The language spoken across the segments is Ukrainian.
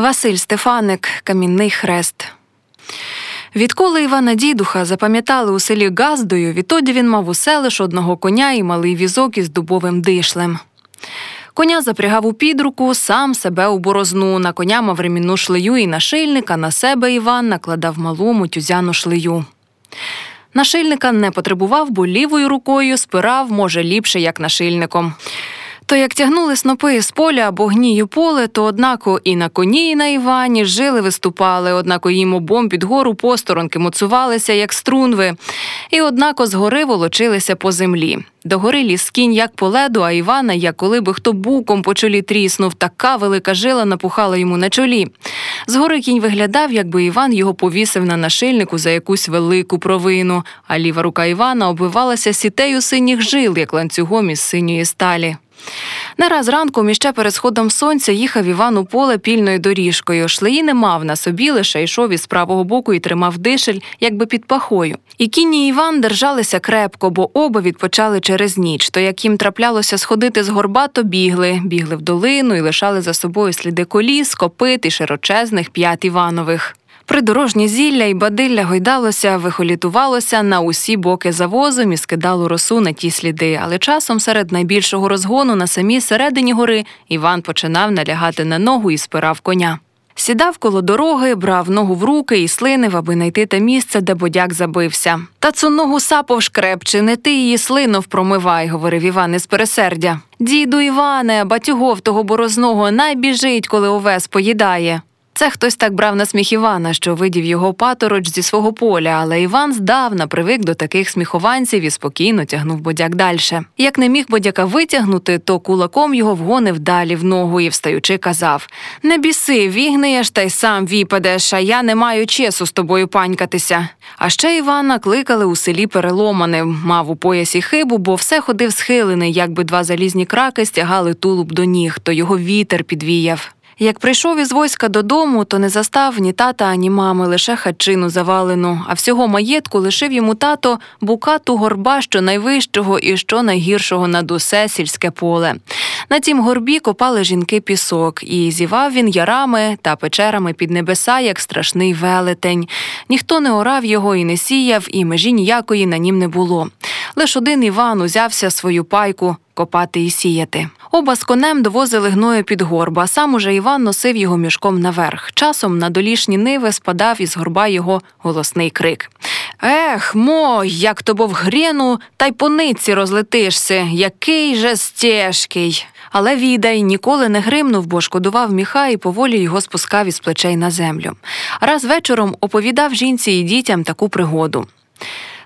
Василь Стефаник, Камінний хрест. Відколи Івана Дідуха запам'ятали у селі Газдою, відтоді він мав усе лиш одного коня і малий візок із дубовим дишлем. Коня запрягав у підруку, сам себе у борозну. На коня мав ремінну шлею і нашильника, на себе Іван накладав малу мотюзяну шлею. Нашильника не потребував, бо лівою рукою спирав, може, ліпше, як нашильником. То як тягнули снопи з поля або гнію поле, то однако і на коні, і на Івані жили виступали, однако їм обом під гору посторонки моцувалися, як струнви, і однако згори волочилися по землі. Догори ліз кінь, як по леду, а Івана, як коли би хто буком по чолі тріснув, така велика жила напухала йому на чолі. Згори кінь виглядав, якби Іван його повісив на нашильнику за якусь велику провину, а ліва рука Івана обвивалася сітею синіх жил, як ланцюгом із синьої сталі. Не раз ранком іще перед сходом сонця їхав Іван у поле пільною доріжкою. Шлеї не мав на собі, лише йшов із правого боку і тримав дишель, якби під пахою. І кінні Іван держалися крепко, бо оба відпочали через ніч. То як їм траплялося сходити з горба, то бігли, бігли в долину і лишали за собою сліди коліс, копит і широчезних п'ят Іванових. Придорожнє зілля і бадилля гойдалося, вихолітувалося на усі боки завозом і скидало росу на ті сліди. Але часом серед найбільшого розгону на самій середині гори Іван починав налягати на ногу і спирав коня. Сідав коло дороги, брав ногу в руки і слинив, аби знайти те місце, де бодяк забився. Та цю ногу сапов шкрепче, не ти її слинов промивай, говорив Іван із пересердя. Діду Іване, батюгов того борозного, найбіжить, коли овес поїдає. Це хтось так брав на сміх Івана, що видів його патороч зі свого поля, але Іван здавна привик до таких сміхованців і спокійно тягнув бодяк дальше. Як не міг бодяка витягнути, то кулаком його вгонив далі в ногу і, встаючи, казав Не біси, вігниєш та й сам віпадеш, а я не маю чесу з тобою панькатися. А ще Івана кликали у селі переломаним, мав у поясі хибу, бо все ходив схилений, якби два залізні краки стягали тулуб до ніг, то його вітер підвіяв. Як прийшов із войска додому, то не застав ні тата, ані мами, лише хатчину завалену, а всього маєтку лишив йому тато букату горба, що найвищого і що найгіршого над усе сільське поле. На цім горбі копали жінки пісок, і зівав він ярами та печерами під небеса, як страшний велетень. Ніхто не орав його і не сіяв, і межі ніякої на нім не було. Лиш один Іван узявся свою пайку копати і сіяти. Оба з конем довозили гною під горба, сам уже Іван носив його мішком наверх. Часом на долішні ниви спадав із горба його голосний крик. Ех, мо, як то в гріну, та й по ниці розлетишся, який же стежкий. Але відай ніколи не гримнув, бо шкодував міха і поволі його спускав із плечей на землю. Раз вечором оповідав жінці і дітям таку пригоду.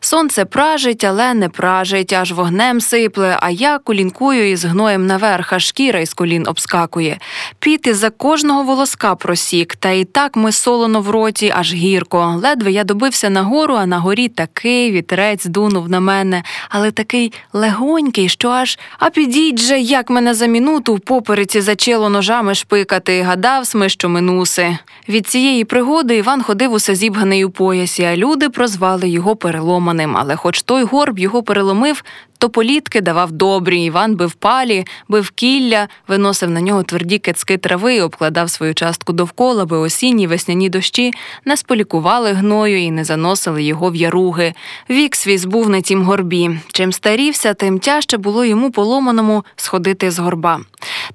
Сонце пражить, але не пражить, аж вогнем сипле, а я кулінкую із гноєм наверх, а шкіра із колін обскакує. Піти за кожного волоска просік, та і так ми солоно в роті, аж гірко. Ледве я добився на гору, а на горі такий вітрець дунув на мене, але такий легонький, що аж а підіть же, як мене за минуту в попереці зачело ножами шпикати, гадав сми, що минуси. Від цієї пригоди Іван ходив усе зібганий у поясі, а люди прозвали його переломаним зламаним, але хоч той горб його переломив, то політки давав добрі. Іван бив палі, бив кілля, виносив на нього тверді кицьки трави і обкладав свою частку довкола, би осінні весняні дощі не сполікували гною і не заносили його в яруги. Вік свій збув на тім горбі. Чим старівся, тим тяжче було йому поломаному сходити з горба.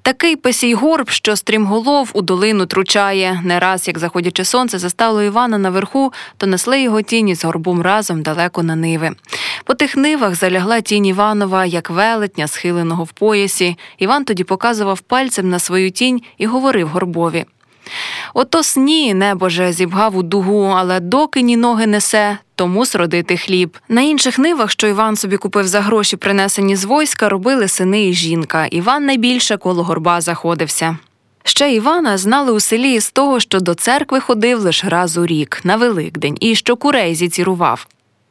Такий песій горб, що стрімголов у долину тручає. Не раз, як заходячи сонце, застало Івана наверху, то несли його тіні з горбом разом далеко на ниви. По тих нивах залягла тінь Іванова, як велетня, схиленого в поясі. Іван тоді показував пальцем на свою тінь і говорив горбові. Ото сні, небоже, зібгав у дугу, але доки ні ноги несе, тому сродити хліб. На інших нивах, що Іван собі купив за гроші, принесені з войська, робили сини і жінка. Іван найбільше коло горба заходився. Ще Івана знали у селі з того, що до церкви ходив лише раз у рік на Великдень і що курей зіцірував.